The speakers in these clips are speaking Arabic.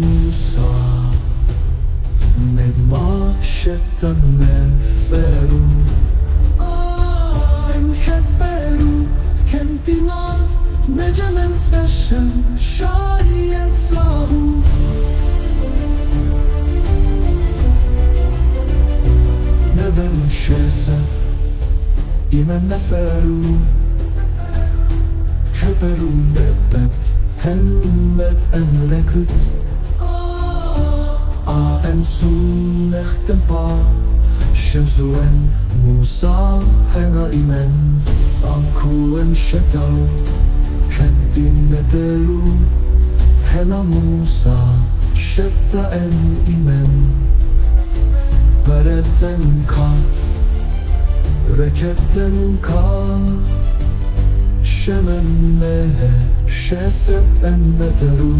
موسى. مما شتى نفرو انحبرو كنتينات نجمن سشن شاي صاهو نبن شاسا إيمان نفرو. كبرو نبت همت أملكت أن سنخت با شمسو أن موسى هنا إيمان أنكو أن شتاو كنتين نترو هنا موسى شتا أن إيمان برتن كات ركبتن كات شمن له شاسب أن نترو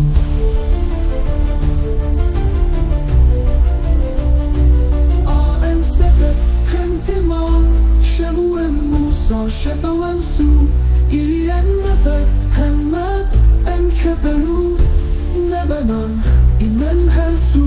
أن ستة كنتمات شمو موسى شتا وانسو إلي أن نثر همات أن كبرو نبنان إمن هرسو